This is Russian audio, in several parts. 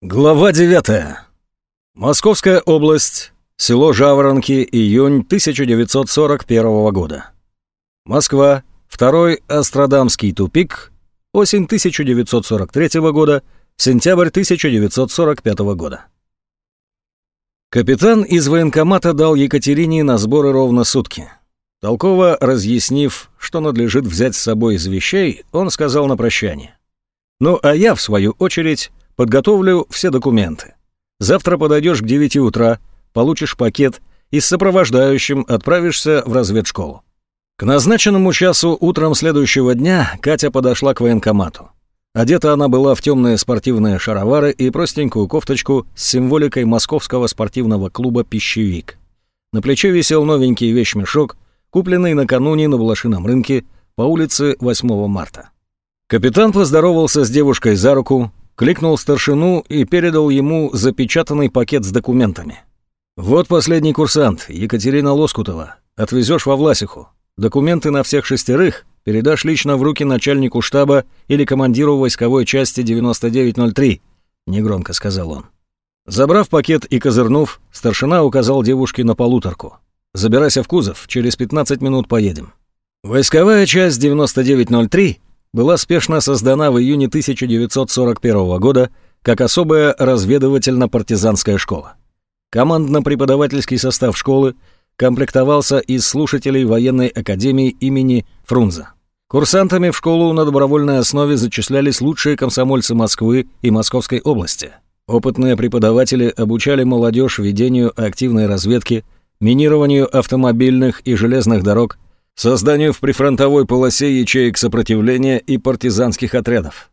Глава 9. Московская область. Село Жаворонки. Июнь 1941 года. Москва. Второй Астродамский тупик. Осень 1943 года. Сентябрь 1945 года. Капитан из военкомата дал Екатерине на сборы ровно сутки. Толково разъяснив, что надлежит взять с собой из вещей, он сказал на прощание. Ну, а я, в свою очередь, Подготовлю все документы. Завтра подойдешь к 9 утра, получишь пакет и с сопровождающим отправишься в разведшколу. К назначенному часу утром следующего дня Катя подошла к военкомату. Одета она была в темные спортивные шаровары и простенькую кофточку с символикой московского спортивного клуба «Пищевик». На плече висел новенький вещмешок, купленный накануне на блошином рынке по улице 8 марта. Капитан поздоровался с девушкой за руку, кликнул старшину и передал ему запечатанный пакет с документами. «Вот последний курсант, Екатерина Лоскутова. Отвезешь во Власиху. Документы на всех шестерых передашь лично в руки начальнику штаба или командиру войсковой части 9903», — негромко сказал он. Забрав пакет и козырнув, старшина указал девушке на полуторку. «Забирайся в кузов, через 15 минут поедем». Войсковая часть 9903 была спешно создана в июне 1941 года как особая разведывательно-партизанская школа. Командно-преподавательский состав школы комплектовался из слушателей военной академии имени Фрунзе. Курсантами в школу на добровольной основе зачислялись лучшие комсомольцы Москвы и Московской области. Опытные преподаватели обучали молодежь ведению активной разведки, минированию автомобильных и железных дорог, созданию в прифронтовой полосе ячеек сопротивления и партизанских отрядов.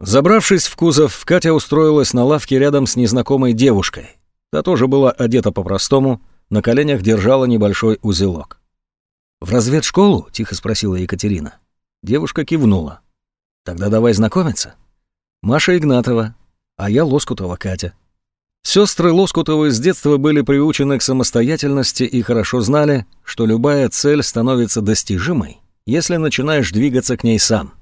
Забравшись в кузов, Катя устроилась на лавке рядом с незнакомой девушкой. Та тоже была одета по-простому, на коленях держала небольшой узелок. «В разведшколу?» — тихо спросила Екатерина. Девушка кивнула. «Тогда давай знакомиться. Маша Игнатова, а я Лоскутова Катя». Сестры Лоскутовы с детства были приучены к самостоятельности и хорошо знали, что любая цель становится достижимой, если начинаешь двигаться к ней сам.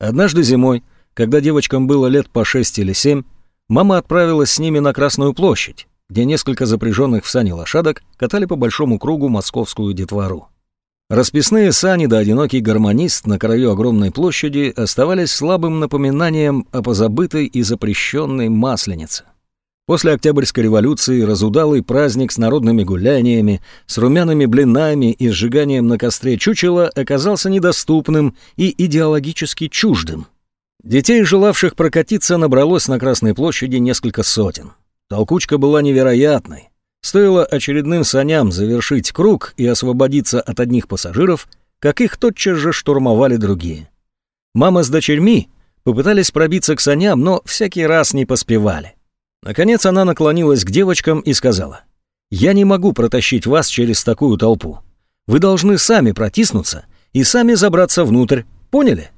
Однажды зимой, когда девочкам было лет по шесть или семь, мама отправилась с ними на Красную площадь, где несколько запряженных в сани лошадок катали по большому кругу московскую детвору. Расписные сани да одинокий гармонист на краю огромной площади оставались слабым напоминанием о позабытой и запрещенной масленице. После Октябрьской революции разудалый праздник с народными гуляниями, с румяными блинами и сжиганием на костре чучела оказался недоступным и идеологически чуждым. Детей, желавших прокатиться, набралось на Красной площади несколько сотен. Толкучка была невероятной. Стоило очередным саням завершить круг и освободиться от одних пассажиров, как их тотчас же штурмовали другие. Мама с дочерьми попытались пробиться к саням, но всякий раз не поспевали. Наконец она наклонилась к девочкам и сказала, «Я не могу протащить вас через такую толпу. Вы должны сами протиснуться и сами забраться внутрь. Поняли?»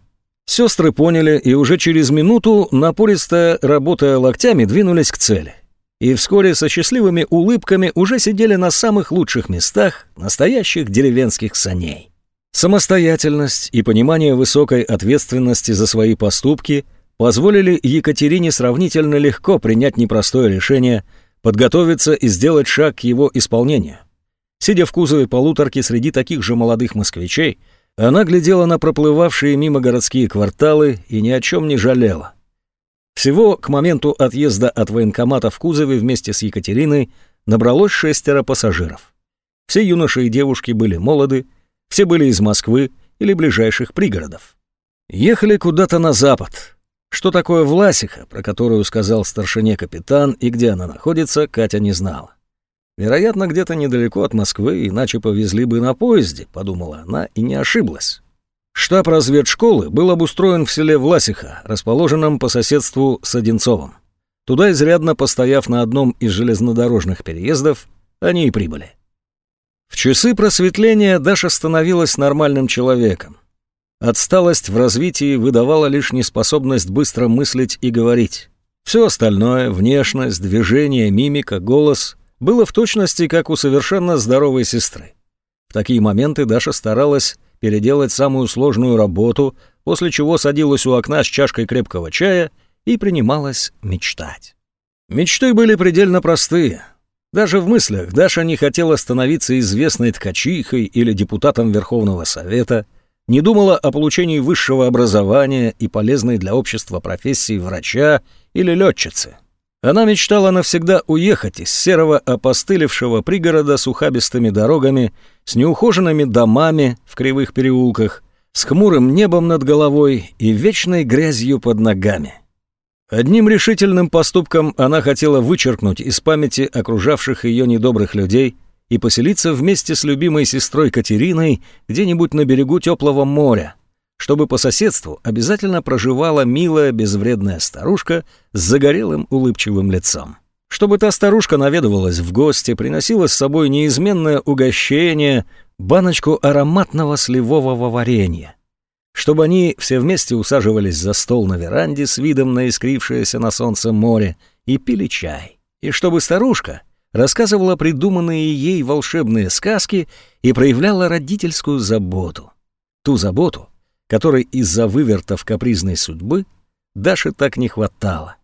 Сестры поняли и уже через минуту, напористо работая локтями, двинулись к цели. И вскоре со счастливыми улыбками уже сидели на самых лучших местах настоящих деревенских саней. Самостоятельность и понимание высокой ответственности за свои поступки – позволили Екатерине сравнительно легко принять непростое решение, подготовиться и сделать шаг к его исполнению. Сидя в кузове полуторки среди таких же молодых москвичей, она глядела на проплывавшие мимо городские кварталы и ни о чем не жалела. Всего к моменту отъезда от военкомата в кузове вместе с Екатериной набралось шестеро пассажиров. Все юноши и девушки были молоды, все были из Москвы или ближайших пригородов. Ехали куда-то на запад, что такое Власиха, про которую сказал старшине капитан, и где она находится, Катя не знала. Вероятно, где-то недалеко от Москвы, иначе повезли бы на поезде, подумала она и не ошиблась. Штаб разведшколы был обустроен в селе Власиха, расположенном по соседству с Одинцовым. Туда, изрядно постояв на одном из железнодорожных переездов, они и прибыли. В часы просветления Даша становилась нормальным человеком. Отсталость в развитии выдавала лишь неспособность быстро мыслить и говорить. Все остальное — внешность, движение, мимика, голос — было в точности, как у совершенно здоровой сестры. В такие моменты Даша старалась переделать самую сложную работу, после чего садилась у окна с чашкой крепкого чая и принималась мечтать. Мечты были предельно простые. Даже в мыслях Даша не хотела становиться известной ткачихой или депутатом Верховного Совета, не думала о получении высшего образования и полезной для общества профессии врача или летчицы. Она мечтала навсегда уехать из серого опостылевшего пригорода с ухабистыми дорогами, с неухоженными домами в кривых переулках, с хмурым небом над головой и вечной грязью под ногами. Одним решительным поступком она хотела вычеркнуть из памяти окружавших ее недобрых людей и поселиться вместе с любимой сестрой Катериной где-нибудь на берегу теплого моря, чтобы по соседству обязательно проживала милая безвредная старушка с загорелым улыбчивым лицом. Чтобы та старушка наведывалась в гости, приносила с собой неизменное угощение, баночку ароматного сливового варенья. Чтобы они все вместе усаживались за стол на веранде с видом на искрившееся на солнце море и пили чай. И чтобы старушка рассказывала придуманные ей волшебные сказки и проявляла родительскую заботу. Ту заботу, которой из-за вывертов капризной судьбы Даше так не хватало.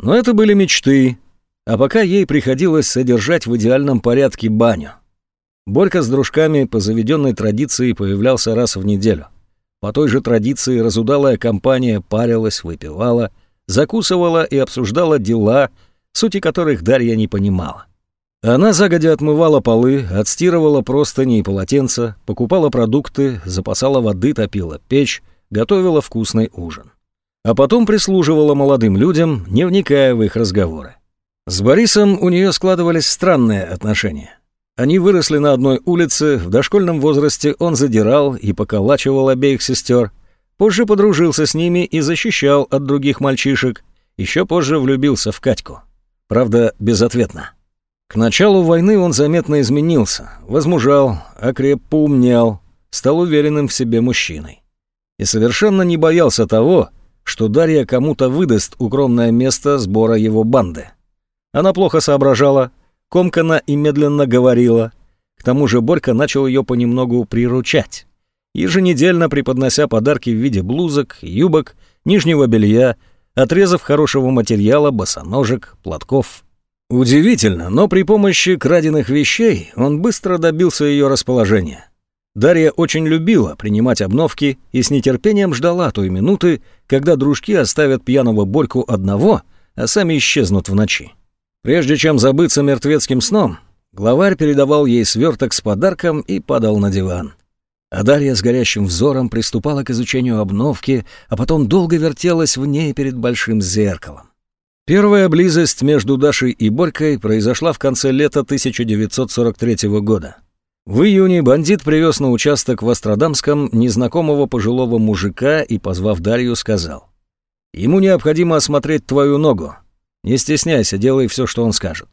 Но это были мечты, а пока ей приходилось содержать в идеальном порядке баню. Борька с дружками по заведенной традиции появлялся раз в неделю. По той же традиции разудалая компания парилась, выпивала, закусывала и обсуждала дела, сути которых Дарья не понимала. Она загодя отмывала полы, отстирывала простыни и полотенца, покупала продукты, запасала воды, топила печь, готовила вкусный ужин. А потом прислуживала молодым людям, не вникая в их разговоры. С Борисом у нее складывались странные отношения. Они выросли на одной улице, в дошкольном возрасте он задирал и поколачивал обеих сестер, позже подружился с ними и защищал от других мальчишек, еще позже влюбился в Катьку. Правда, безответно. К началу войны он заметно изменился, возмужал, окреп, поумнял, стал уверенным в себе мужчиной. И совершенно не боялся того, что Дарья кому-то выдаст укромное место сбора его банды. Она плохо соображала, комкана и медленно говорила. К тому же Борька начал ее понемногу приручать, еженедельно преподнося подарки в виде блузок, юбок, нижнего белья, отрезов хорошего материала, босоножек, платков. Удивительно, но при помощи краденных вещей он быстро добился ее расположения. Дарья очень любила принимать обновки и с нетерпением ждала той минуты, когда дружки оставят пьяного Борьку одного, а сами исчезнут в ночи. Прежде чем забыться мертвецким сном, главарь передавал ей сверток с подарком и падал на диван. А Дарья с горящим взором приступала к изучению обновки, а потом долго вертелась в ней перед большим зеркалом. Первая близость между Дашей и Борькой произошла в конце лета 1943 года. В июне бандит привез на участок в Астродамском незнакомого пожилого мужика и, позвав Дарью, сказал. «Ему необходимо осмотреть твою ногу. Не стесняйся, делай все, что он скажет».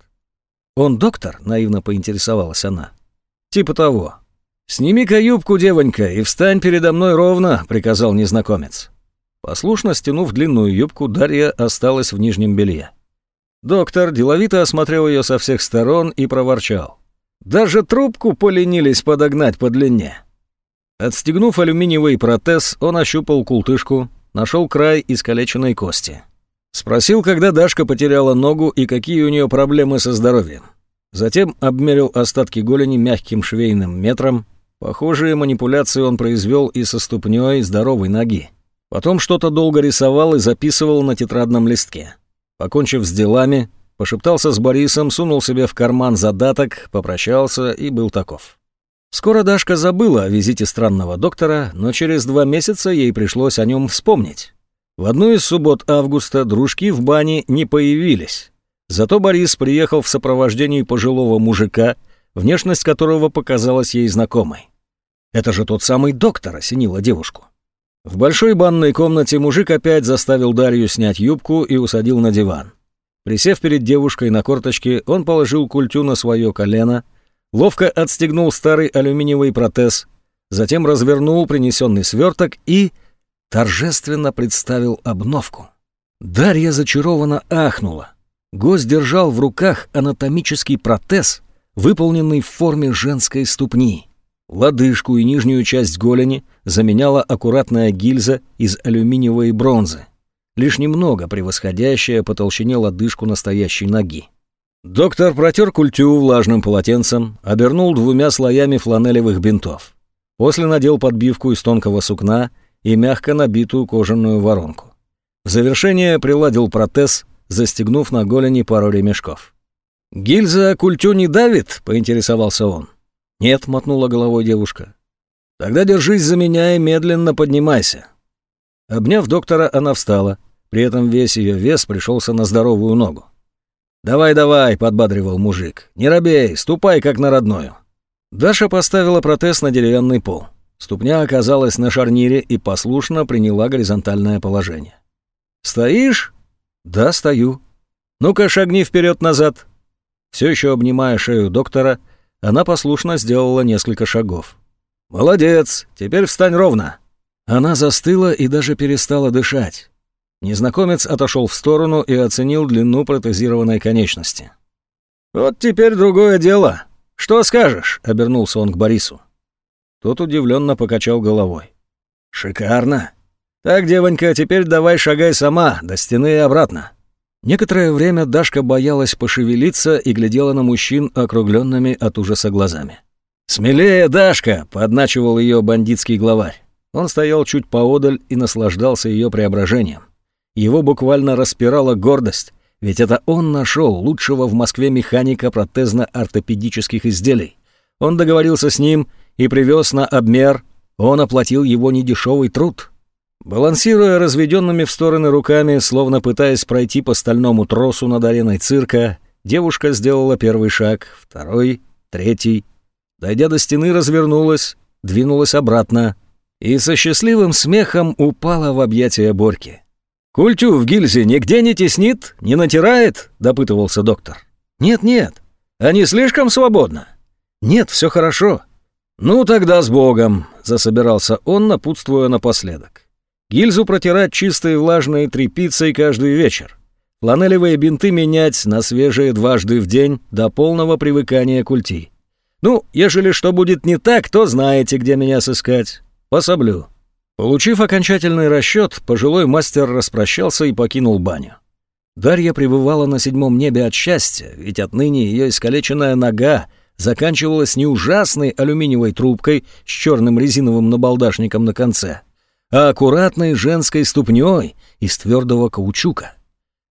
«Он доктор?» — наивно поинтересовалась она. «Типа того». «Сними-ка юбку, девонька, и встань передо мной ровно», — приказал незнакомец. Послушно стянув длинную юбку, Дарья осталась в нижнем белье. Доктор деловито осмотрел ее со всех сторон и проворчал. «Даже трубку поленились подогнать по длине». Отстегнув алюминиевый протез, он ощупал култышку, нашел край искалеченной кости. Спросил, когда Дашка потеряла ногу и какие у нее проблемы со здоровьем. Затем обмерил остатки голени мягким швейным метром. Похожие манипуляции он произвел и со ступней здоровой ноги. Потом что-то долго рисовал и записывал на тетрадном листке. Покончив с делами, пошептался с Борисом, сунул себе в карман задаток, попрощался и был таков. Скоро Дашка забыла о визите странного доктора, но через два месяца ей пришлось о нем вспомнить. В одну из суббот августа дружки в бане не появились. Зато Борис приехал в сопровождении пожилого мужика, внешность которого показалась ей знакомой. Это же тот самый доктор осенила девушку. В большой банной комнате мужик опять заставил Дарью снять юбку и усадил на диван. Присев перед девушкой на корточке, он положил культю на свое колено, ловко отстегнул старый алюминиевый протез, затем развернул принесенный сверток и торжественно представил обновку. Дарья зачарованно ахнула. Гость держал в руках анатомический протез, выполненный в форме женской ступни. Лодыжку и нижнюю часть голени заменяла аккуратная гильза из алюминиевой бронзы. лишь немного превосходящая по толщине лодыжку настоящей ноги. Доктор протер культю влажным полотенцем, обернул двумя слоями фланелевых бинтов. После надел подбивку из тонкого сукна и мягко набитую кожаную воронку. В завершение приладил протез, застегнув на голени пару ремешков. «Гильза культю не давит?» — поинтересовался он. «Нет», — мотнула головой девушка. «Тогда держись за меня и медленно поднимайся». Обняв доктора, она встала. При этом весь ее вес пришелся на здоровую ногу. «Давай-давай», — подбадривал мужик. «Не робей, ступай как на родную». Даша поставила протез на деревянный пол. Ступня оказалась на шарнире и послушно приняла горизонтальное положение. «Стоишь?» «Да, стою». «Ну-ка, шагни вперед-назад». Все еще обнимая шею доктора, она послушно сделала несколько шагов. «Молодец, теперь встань ровно». Она застыла и даже перестала дышать. Незнакомец отошел в сторону и оценил длину протезированной конечности. «Вот теперь другое дело. Что скажешь?» — обернулся он к Борису. Тот удивленно покачал головой. «Шикарно. Так, девонька, теперь давай шагай сама, до стены и обратно». Некоторое время Дашка боялась пошевелиться и глядела на мужчин округленными от ужаса глазами. «Смелее, Дашка!» — подначивал ее бандитский главарь. Он стоял чуть поодаль и наслаждался ее преображением. Его буквально распирала гордость, ведь это он нашел лучшего в Москве механика протезно-ортопедических изделий. Он договорился с ним и привез на обмер, он оплатил его недешевый труд. Балансируя разведенными в стороны руками, словно пытаясь пройти по стальному тросу над ареной цирка, девушка сделала первый шаг, второй, третий. Дойдя до стены, развернулась, двинулась обратно и со счастливым смехом упала в объятия Борьки. «Культю в гильзе нигде не теснит, не натирает?» — допытывался доктор. «Нет-нет, они слишком свободно». «Нет, все хорошо». «Ну тогда с Богом», — засобирался он, напутствуя напоследок. «Гильзу протирать чистой влажной тряпицей каждый вечер. Фланелевые бинты менять на свежие дважды в день до полного привыкания к ульти. Ну, ежели что будет не так, то знаете, где меня сыскать. Пособлю». Получив окончательный расчет, пожилой мастер распрощался и покинул баню. Дарья пребывала на седьмом небе от счастья, ведь отныне ее искалеченная нога заканчивалась не ужасной алюминиевой трубкой с черным резиновым набалдашником на конце, а аккуратной женской ступней из твердого каучука.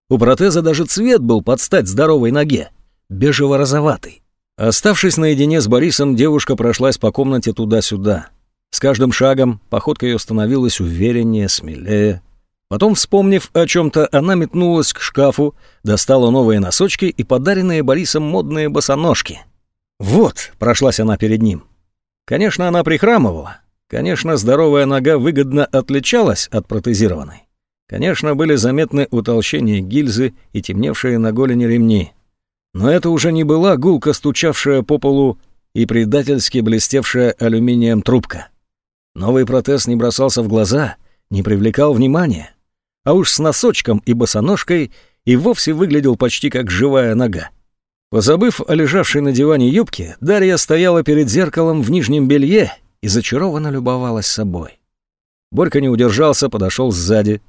У протеза даже цвет был под стать здоровой ноге, бежево-розоватый. Оставшись наедине с Борисом, девушка прошлась по комнате туда-сюда — с каждым шагом походка ее становилась увереннее, смелее. Потом, вспомнив о чем-то, она метнулась к шкафу, достала новые носочки и подаренные Борисом модные босоножки. «Вот», — прошлась она перед ним. Конечно, она прихрамывала. Конечно, здоровая нога выгодно отличалась от протезированной. Конечно, были заметны утолщения гильзы и темневшие на голени ремни. Но это уже не была гулко стучавшая по полу и предательски блестевшая алюминием трубка. Новый протез не бросался в глаза, не привлекал внимания. А уж с носочком и босоножкой и вовсе выглядел почти как живая нога. Позабыв о лежавшей на диване юбке, Дарья стояла перед зеркалом в нижнем белье и зачарованно любовалась собой. Борька не удержался, подошел сзади.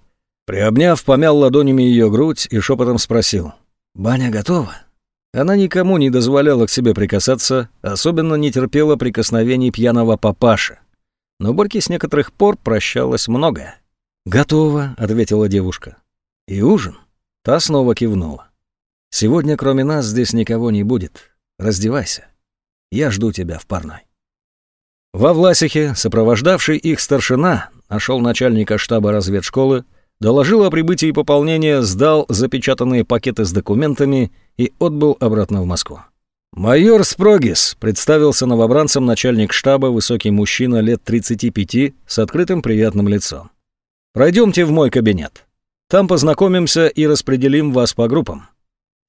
Приобняв, помял ладонями ее грудь и шепотом спросил. «Баня готова?» Она никому не дозволяла к себе прикасаться, особенно не терпела прикосновений пьяного папаши но Борьке с некоторых пор прощалось многое. «Готово», — ответила девушка. «И ужин?» Та снова кивнула. «Сегодня кроме нас здесь никого не будет. Раздевайся. Я жду тебя в парной». Во Власихе, сопровождавший их старшина, нашел начальника штаба разведшколы, доложил о прибытии пополнения, сдал запечатанные пакеты с документами и отбыл обратно в Москву. «Майор Спрогис», — представился новобранцем начальник штаба, высокий мужчина лет 35 с открытым приятным лицом. «Пройдемте в мой кабинет. Там познакомимся и распределим вас по группам».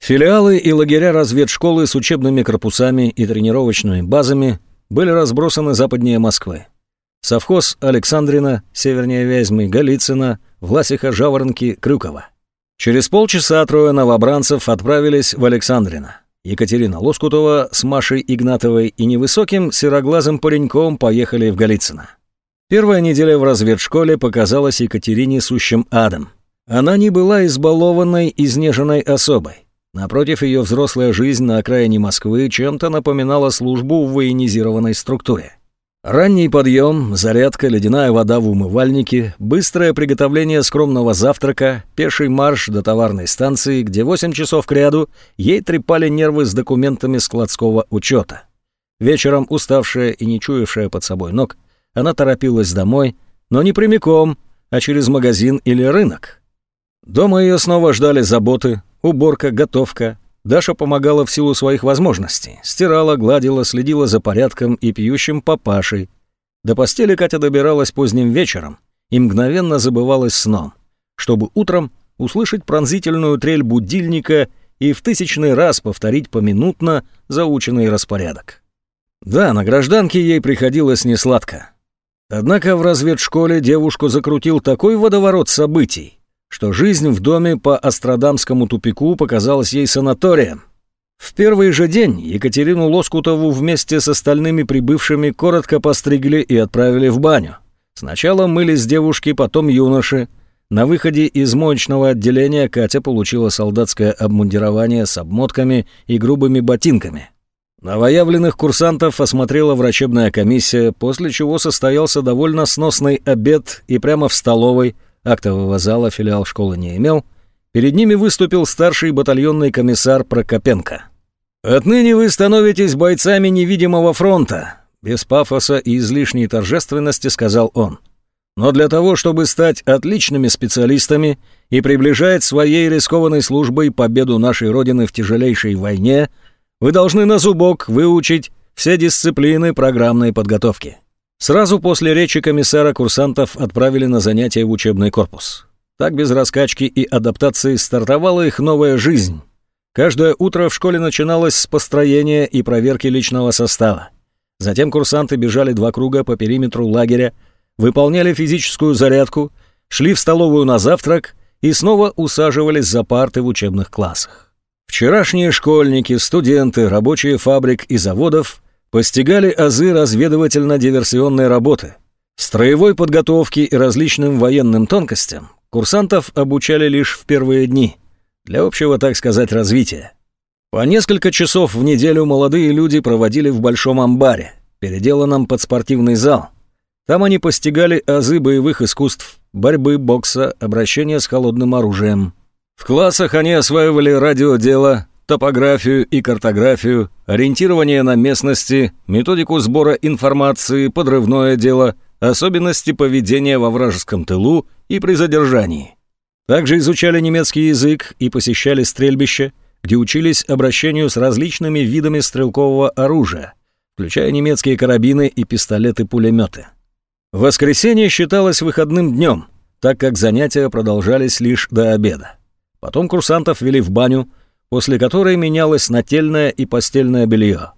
Филиалы и лагеря разведшколы с учебными корпусами и тренировочными базами были разбросаны западнее Москвы. Совхоз Александрина, севернее Вязьмы, Голицына, Власиха, Жаворонки, Крюкова. Через полчаса трое новобранцев отправились в Александрино. Екатерина Лоскутова с Машей Игнатовой и невысоким сероглазым пареньком поехали в Голицыно. Первая неделя в разведшколе показалась Екатерине сущим адом. Она не была избалованной, изнеженной особой. Напротив, ее взрослая жизнь на окраине Москвы чем-то напоминала службу в военизированной структуре. Ранний подъем, зарядка, ледяная вода в умывальнике, быстрое приготовление скромного завтрака, пеший марш до товарной станции, где 8 часов кряду ей трепали нервы с документами складского учета. Вечером, уставшая и не чуявшая под собой ног, она торопилась домой, но не прямиком, а через магазин или рынок. Дома ее снова ждали заботы, уборка, готовка, Даша помогала в силу своих возможностей. Стирала, гладила, следила за порядком и пьющим папашей. До постели Катя добиралась поздним вечером и мгновенно забывалась сном, чтобы утром услышать пронзительную трель будильника и в тысячный раз повторить поминутно заученный распорядок. Да, на гражданке ей приходилось несладко. Однако в разведшколе девушку закрутил такой водоворот событий, что жизнь в доме по Астрадамскому тупику показалась ей санаторием. В первый же день Екатерину Лоскутову вместе с остальными прибывшими коротко постригли и отправили в баню. Сначала мылись девушки, потом юноши. На выходе из моечного отделения Катя получила солдатское обмундирование с обмотками и грубыми ботинками. Новоявленных курсантов осмотрела врачебная комиссия, после чего состоялся довольно сносный обед и прямо в столовой актового зала филиал школы не имел, перед ними выступил старший батальонный комиссар Прокопенко. «Отныне вы становитесь бойцами невидимого фронта», без пафоса и излишней торжественности сказал он. «Но для того, чтобы стать отличными специалистами и приближать своей рискованной службой победу нашей Родины в тяжелейшей войне, вы должны на зубок выучить все дисциплины программной подготовки. Сразу после речи комиссара курсантов отправили на занятия в учебный корпус. Так без раскачки и адаптации стартовала их новая жизнь. Каждое утро в школе начиналось с построения и проверки личного состава. Затем курсанты бежали два круга по периметру лагеря, выполняли физическую зарядку, шли в столовую на завтрак и снова усаживались за парты в учебных классах. Вчерашние школьники, студенты, рабочие фабрик и заводов постигали азы разведывательно-диверсионной работы, строевой подготовки и различным военным тонкостям курсантов обучали лишь в первые дни, для общего, так сказать, развития. По несколько часов в неделю молодые люди проводили в большом амбаре, переделанном под спортивный зал. Там они постигали азы боевых искусств, борьбы, бокса, обращения с холодным оружием. В классах они осваивали радиодело, топографию и картографию, ориентирование на местности, методику сбора информации, подрывное дело, особенности поведения во вражеском тылу и при задержании. Также изучали немецкий язык и посещали стрельбище, где учились обращению с различными видами стрелкового оружия, включая немецкие карабины и пистолеты-пулеметы. Воскресенье считалось выходным днем, так как занятия продолжались лишь до обеда. Потом курсантов вели в баню, после которой менялось нательное и постельное белье.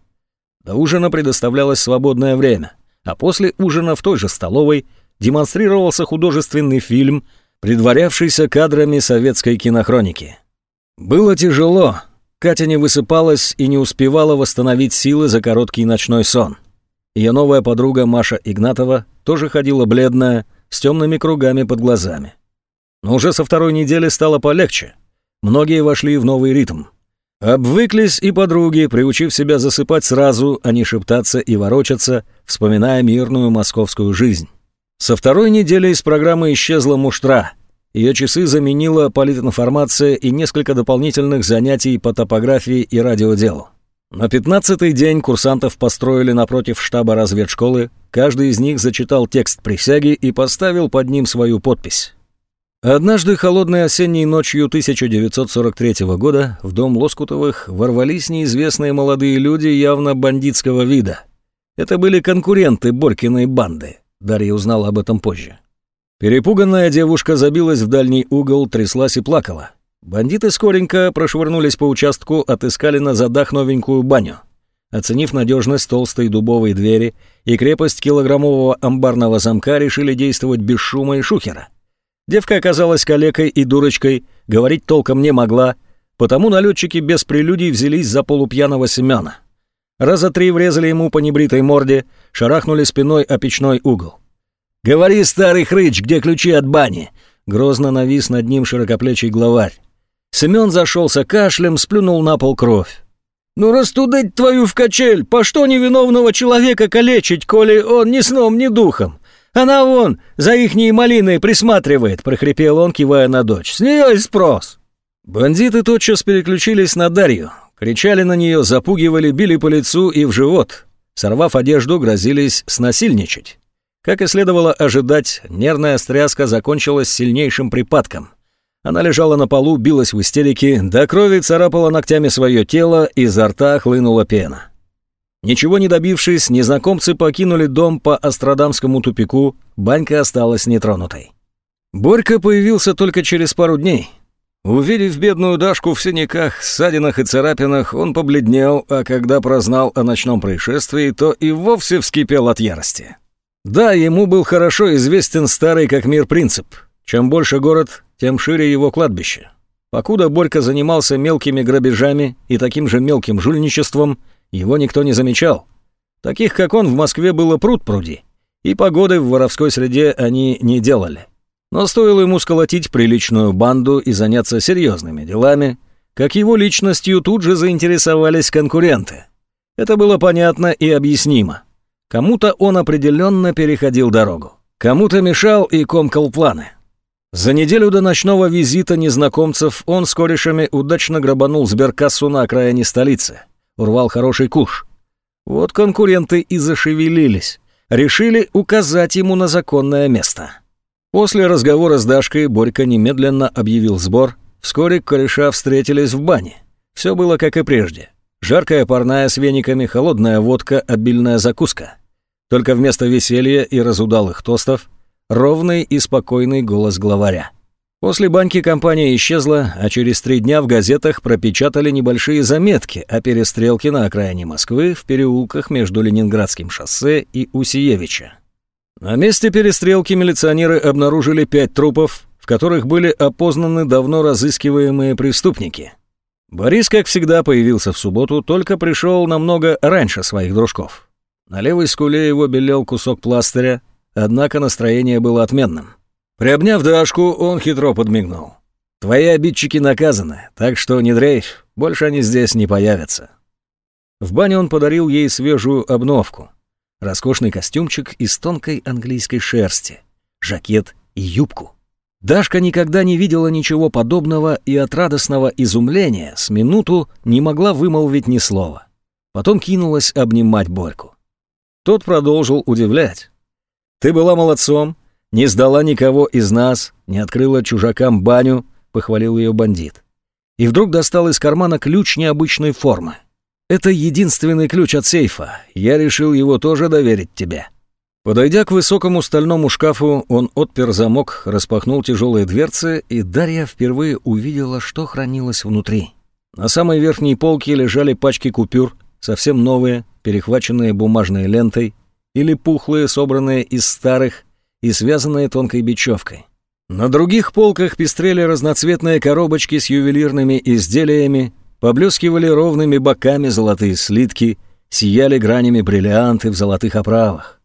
До ужина предоставлялось свободное время, а после ужина в той же столовой демонстрировался художественный фильм, предварявшийся кадрами советской кинохроники. Было тяжело, Катя не высыпалась и не успевала восстановить силы за короткий ночной сон. Ее новая подруга Маша Игнатова тоже ходила бледная, с темными кругами под глазами. Но уже со второй недели стало полегче — Многие вошли в новый ритм. Обвыклись и подруги, приучив себя засыпать сразу, а не шептаться и ворочаться, вспоминая мирную московскую жизнь. Со второй недели из программы исчезла муштра. Ее часы заменила политинформация и несколько дополнительных занятий по топографии и радиоделу. На пятнадцатый день курсантов построили напротив штаба разведшколы, каждый из них зачитал текст присяги и поставил под ним свою подпись. Однажды холодной осенней ночью 1943 года в дом Лоскутовых ворвались неизвестные молодые люди явно бандитского вида. Это были конкуренты Борькиной банды. Дарья узнала об этом позже. Перепуганная девушка забилась в дальний угол, тряслась и плакала. Бандиты скоренько прошвырнулись по участку, отыскали на задах новенькую баню. Оценив надежность толстой дубовой двери и крепость килограммового амбарного замка, решили действовать без шума и шухера. Девка оказалась калекой и дурочкой, говорить толком не могла, потому налетчики без прелюдий взялись за полупьяного Семена. Раза три врезали ему по небритой морде, шарахнули спиной о печной угол. «Говори, старый хрыч, где ключи от бани? грозно навис над ним широкоплечий главарь. Семен зашелся кашлем, сплюнул на пол кровь. «Ну растудыть твою в качель! По что невиновного человека калечить, коли он ни сном, ни духом? Она вон за ихней малиной присматривает!» — прохрипел он, кивая на дочь. «С нее и спрос!» Бандиты тотчас переключились на Дарью. Кричали на нее, запугивали, били по лицу и в живот. Сорвав одежду, грозились снасильничать. Как и следовало ожидать, нервная стряска закончилась сильнейшим припадком. Она лежала на полу, билась в истерике, до крови царапала ногтями свое тело, изо рта хлынула пена. Ничего не добившись, незнакомцы покинули дом по Астрадамскому тупику, банька осталась нетронутой. Борька появился только через пару дней. Увидев бедную Дашку в синяках, ссадинах и царапинах, он побледнел, а когда прознал о ночном происшествии, то и вовсе вскипел от ярости. Да, ему был хорошо известен старый как мир принцип. Чем больше город, тем шире его кладбище. Покуда Борька занимался мелкими грабежами и таким же мелким жульничеством, его никто не замечал. Таких, как он, в Москве было пруд пруди, и погоды в воровской среде они не делали. Но стоило ему сколотить приличную банду и заняться серьезными делами, как его личностью тут же заинтересовались конкуренты. Это было понятно и объяснимо. Кому-то он определенно переходил дорогу, кому-то мешал и комкал планы. За неделю до ночного визита незнакомцев он с корешами удачно грабанул сберкассу на окраине столицы. Урвал хороший куш. Вот конкуренты и зашевелились. Решили указать ему на законное место. После разговора с Дашкой Борька немедленно объявил сбор. Вскоре кореша встретились в бане. Все было как и прежде. Жаркая парная с вениками, холодная водка, обильная закуска. Только вместо веселья и разудалых тостов ровный и спокойный голос главаря. После баньки компания исчезла, а через три дня в газетах пропечатали небольшие заметки о перестрелке на окраине Москвы в переулках между Ленинградским шоссе и Усиевича. На месте перестрелки милиционеры обнаружили пять трупов, в которых были опознаны давно разыскиваемые преступники. Борис, как всегда, появился в субботу, только пришел намного раньше своих дружков. На левой скуле его белел кусок пластыря, Однако настроение было отменным. Приобняв Дашку, он хитро подмигнул. «Твои обидчики наказаны, так что не дрейф, больше они здесь не появятся». В бане он подарил ей свежую обновку. Роскошный костюмчик из тонкой английской шерсти, жакет и юбку. Дашка никогда не видела ничего подобного и от радостного изумления с минуту не могла вымолвить ни слова. Потом кинулась обнимать Борьку. Тот продолжил удивлять. Ты была молодцом, не сдала никого из нас, не открыла чужакам баню, похвалил ее бандит. И вдруг достал из кармана ключ необычной формы. Это единственный ключ от сейфа. Я решил его тоже доверить тебе. Подойдя к высокому стальному шкафу, он отпер замок, распахнул тяжелые дверцы, и Дарья впервые увидела, что хранилось внутри. На самой верхней полке лежали пачки купюр, совсем новые, перехваченные бумажной лентой, или пухлые, собранные из старых и связанные тонкой бечевкой. На других полках пестрели разноцветные коробочки с ювелирными изделиями, поблескивали ровными боками золотые слитки, сияли гранями бриллианты в золотых оправах.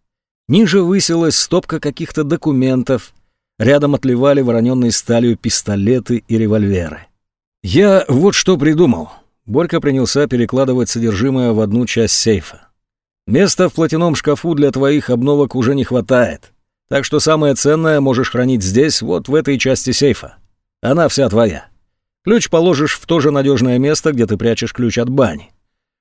Ниже высилась стопка каких-то документов, рядом отливали вороненной сталью пистолеты и револьверы. «Я вот что придумал». Борька принялся перекладывать содержимое в одну часть сейфа. Места в платяном шкафу для твоих обновок уже не хватает. Так что самое ценное можешь хранить здесь, вот в этой части сейфа. Она вся твоя. Ключ положишь в то же надежное место, где ты прячешь ключ от бани.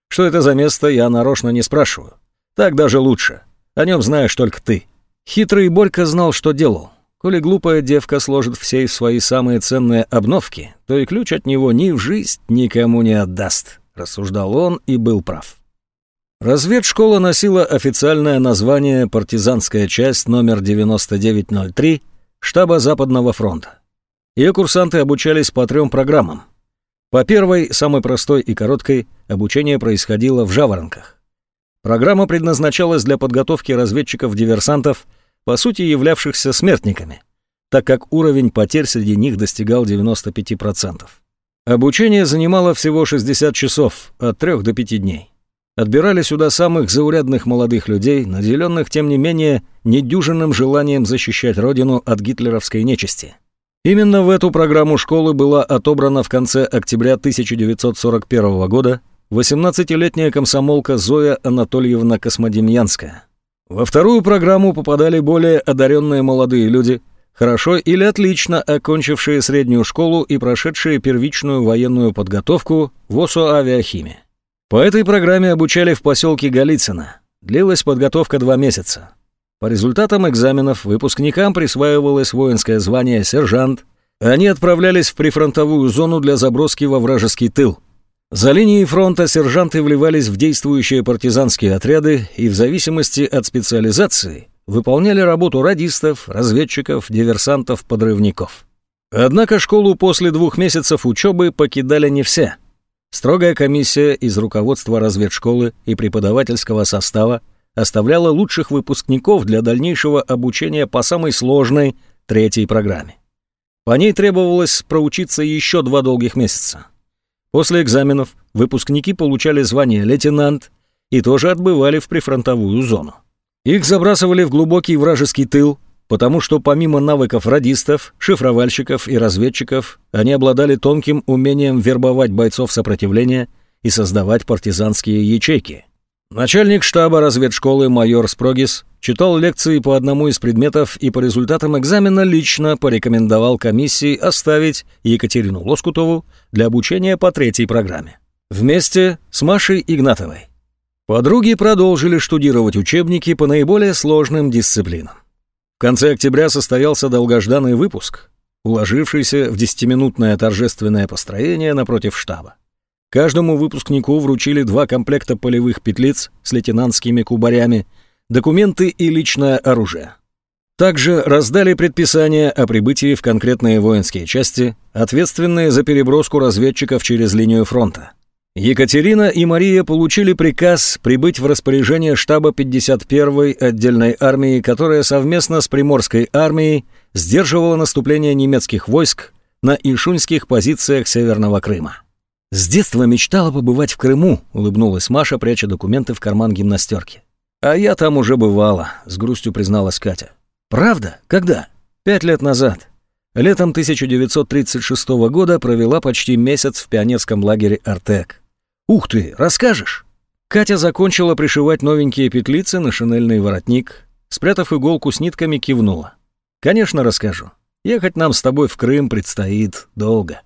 Что это за место, я нарочно не спрашиваю. Так даже лучше. О нем знаешь только ты. Хитрый Борька знал, что делал. Коли глупая девка сложит в сейф свои самые ценные обновки, то и ключ от него ни в жизнь никому не отдаст, рассуждал он и был прав. Разведшкола носила официальное название «Партизанская часть номер 9903» штаба Западного фронта. Ее курсанты обучались по трем программам. По первой, самой простой и короткой, обучение происходило в Жаворонках. Программа предназначалась для подготовки разведчиков-диверсантов, по сути являвшихся смертниками, так как уровень потерь среди них достигал 95%. Обучение занимало всего 60 часов, от 3 до 5 дней. Отбирали сюда самых заурядных молодых людей, наделенных, тем не менее, недюжинным желанием защищать родину от гитлеровской нечисти. Именно в эту программу школы была отобрана в конце октября 1941 года 18-летняя комсомолка Зоя Анатольевна Космодемьянская. Во вторую программу попадали более одаренные молодые люди, хорошо или отлично окончившие среднюю школу и прошедшие первичную военную подготовку в ОСО «Авиахимия». По этой программе обучали в поселке Голицыно. Длилась подготовка два месяца. По результатам экзаменов выпускникам присваивалось воинское звание «сержант», они отправлялись в прифронтовую зону для заброски во вражеский тыл. За линией фронта сержанты вливались в действующие партизанские отряды и в зависимости от специализации выполняли работу радистов, разведчиков, диверсантов, подрывников. Однако школу после двух месяцев учебы покидали не все. Строгая комиссия из руководства разведшколы и преподавательского состава оставляла лучших выпускников для дальнейшего обучения по самой сложной третьей программе. По ней требовалось проучиться еще два долгих месяца. После экзаменов выпускники получали звание лейтенант и тоже отбывали в прифронтовую зону. Их забрасывали в глубокий вражеский тыл, потому что помимо навыков радистов, шифровальщиков и разведчиков, они обладали тонким умением вербовать бойцов сопротивления и создавать партизанские ячейки – Начальник штаба разведшколы майор Спрогис читал лекции по одному из предметов и по результатам экзамена лично порекомендовал комиссии оставить Екатерину Лоскутову для обучения по третьей программе. Вместе с Машей Игнатовой. Подруги продолжили штудировать учебники по наиболее сложным дисциплинам. В конце октября состоялся долгожданный выпуск, уложившийся в десятиминутное торжественное построение напротив штаба. Каждому выпускнику вручили два комплекта полевых петлиц с лейтенантскими кубарями, документы и личное оружие. Также раздали предписания о прибытии в конкретные воинские части, ответственные за переброску разведчиков через линию фронта. Екатерина и Мария получили приказ прибыть в распоряжение штаба 51-й отдельной армии, которая совместно с Приморской армией сдерживала наступление немецких войск на ишуньских позициях Северного Крыма. «С детства мечтала побывать в Крыму», — улыбнулась Маша, пряча документы в карман гимнастерки. «А я там уже бывала», — с грустью призналась Катя. «Правда? Когда?» «Пять лет назад. Летом 1936 года провела почти месяц в пионерском лагере «Артек». «Ух ты, расскажешь?» Катя закончила пришивать новенькие петлицы на шинельный воротник, спрятав иголку с нитками, кивнула. «Конечно, расскажу. Ехать нам с тобой в Крым предстоит долго».